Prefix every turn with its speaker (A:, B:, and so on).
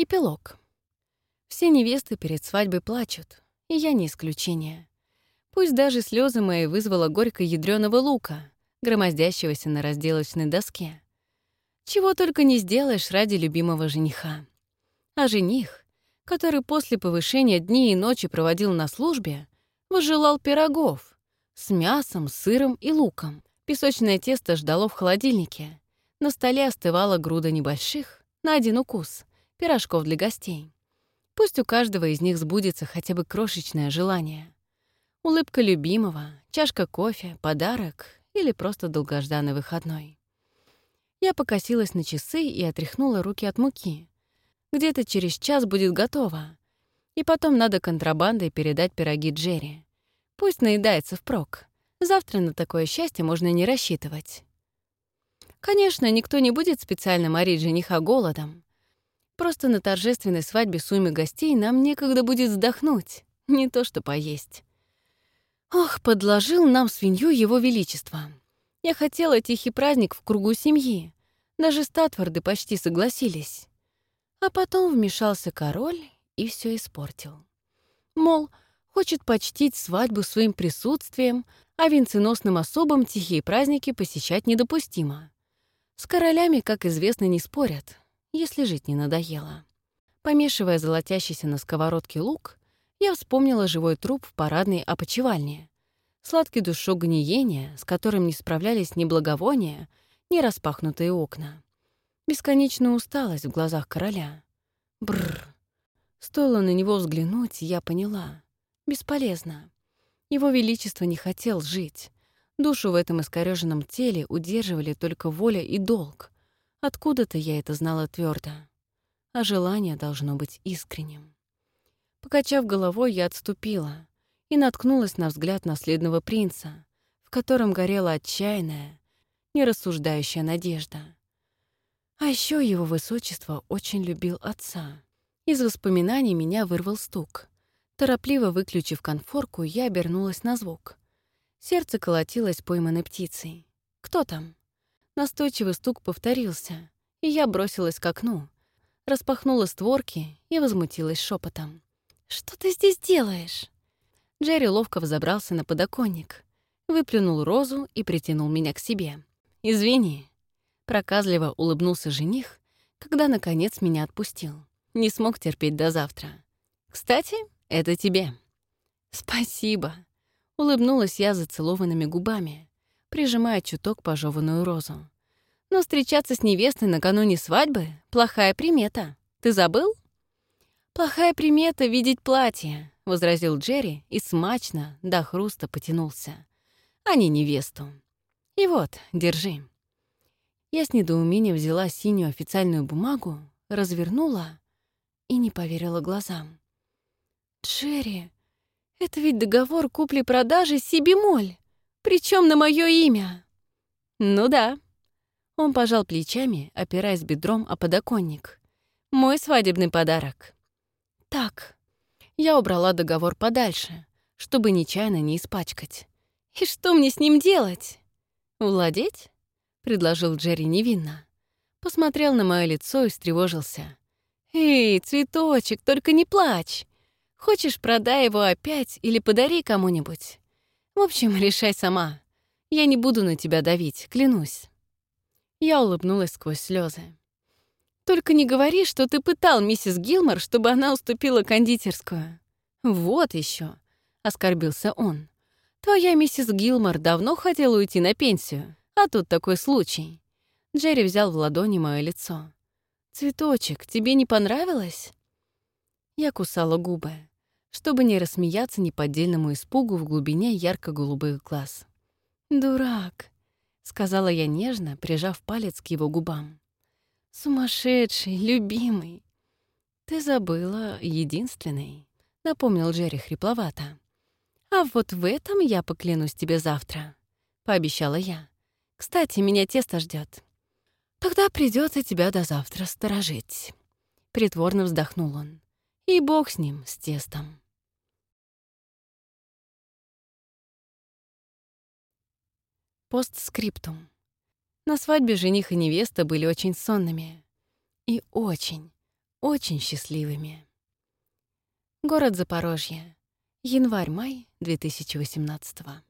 A: Эпилог. Все невесты перед свадьбой плачут, и я не исключение. Пусть даже слезы мои вызвала горько ядреного лука, громоздящегося на разделочной доске. Чего только не сделаешь ради любимого жениха. А жених, который после повышения дни и ночи проводил на службе, выжелал пирогов с мясом, сыром и луком. Песочное тесто ждало в холодильнике. На столе остывала груда небольших, на один укус, пирожков для гостей. Пусть у каждого из них сбудется хотя бы крошечное желание. Улыбка любимого, чашка кофе, подарок или просто долгожданный выходной. Я покосилась на часы и отряхнула руки от муки. Где-то через час будет готово. И потом надо контрабандой передать пироги Джерри. Пусть наедается впрок. Завтра на такое счастье можно не рассчитывать. Конечно, никто не будет специально морить жениха голодом. Просто на торжественной свадьбе с уймой гостей нам некогда будет вздохнуть, не то что поесть. Ох, подложил нам свинью его величество. Я хотела тихий праздник в кругу семьи. Даже статварды почти согласились. А потом вмешался король и все испортил. Мол, хочет почтить свадьбу своим присутствием, а венценосным особам тихие праздники посещать недопустимо. С королями, как известно, не спорят, если жить не надоело. Помешивая золотящийся на сковородке лук, я вспомнила живой труп в парадной опочивальне. Сладкий душок гниения, с которым не справлялись ни благовония, ни распахнутые окна. Бесконечная усталость в глазах короля. Бррр. Стоило на него взглянуть, я поняла. Бесполезно. Его Величество не хотел жить. Душу в этом искорёженном теле удерживали только воля и долг. Откуда-то я это знала твердо, а желание должно быть искренним. Покачав головой, я отступила и наткнулась на взгляд наследного принца, в котором горела отчаянная, нерассуждающая надежда. А еще его высочество очень любил отца. Из воспоминаний меня вырвал стук. Торопливо выключив конфорку, я обернулась на звук. Сердце колотилось пойманной птицей. «Кто там?» Настойчивый стук повторился, и я бросилась к окну, распахнула створки и возмутилась шепотом. «Что ты здесь делаешь?» Джерри ловко взобрался на подоконник, выплюнул розу и притянул меня к себе. «Извини», — проказливо улыбнулся жених, когда, наконец, меня отпустил. Не смог терпеть до завтра. «Кстати, это тебе». «Спасибо», — улыбнулась я зацелованными губами, прижимая чуток пожеванную розу. «Но встречаться с невестой накануне свадьбы — плохая примета. Ты забыл?» «Плохая примета — видеть платье», — возразил Джерри и смачно, до хруста потянулся. «А не невесту. И вот, держи». Я с недоумением взяла синюю официальную бумагу, развернула и не поверила глазам. «Джерри, это ведь договор купли-продажи Сибимоль!» Причем на мое имя?» «Ну да». Он пожал плечами, опираясь бедром о подоконник. «Мой свадебный подарок». «Так». Я убрала договор подальше, чтобы нечаянно не испачкать. «И что мне с ним делать?» «Владеть?» — предложил Джерри невинно. Посмотрел на мое лицо и встревожился. «Эй, цветочек, только не плачь! Хочешь, продай его опять или подари кому-нибудь? В общем, решай сама. Я не буду на тебя давить, клянусь». Я улыбнулась сквозь слезы. «Только не говори, что ты пытал миссис Гилмор, чтобы она уступила кондитерскую». «Вот еще, оскорбился он. «Твоя миссис Гилмор давно хотела уйти на пенсию, а тут такой случай». Джерри взял в ладони мое лицо. «Цветочек, тебе не понравилось?» Я кусала губы чтобы не рассмеяться неподдельному испугу в глубине ярко-голубых глаз. «Дурак», — сказала я нежно, прижав палец к его губам. «Сумасшедший, любимый». «Ты забыла единственный», — напомнил Джерри хрипловато. «А вот в этом я поклянусь тебе завтра», — пообещала я. «Кстати, меня тесто ждет. «Тогда придется тебя до завтра сторожить», — притворно вздохнул он. И бог с ним, с тестом. Постскриптум. На свадьбе жених и невеста были очень сонными. И очень, очень счастливыми. Город Запорожье. Январь-май 2018